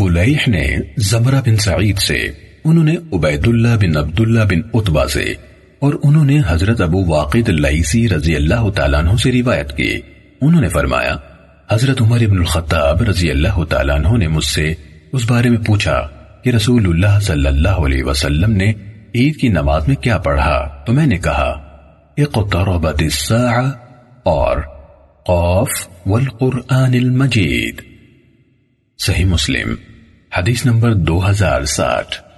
فلیح نے زمرہ بن سعید سے، انہوں نے عبید اللہ بن عبداللہ بن عطبہ سے، اور انہوں نے حضرت ابو واقد اللہیسی رضی اللہ تعالیٰ عنہ سے روایت کی۔ انہوں نے فرمایا، حضرت عمر بن الخطاب رضی اللہ تعالیٰ عنہ نے مجھ سے اس بارے میں پوچھا کہ رسول اللہ صلی اللہ علیہ وسلم نے عید کی نماز میں کیا پڑھا۔ تو میں نے کہا، اقتربت الساعة اور قاف والقرآن المجید۔ صحیح مسلم حدیث نمبر دو ہزار ساٹھ۔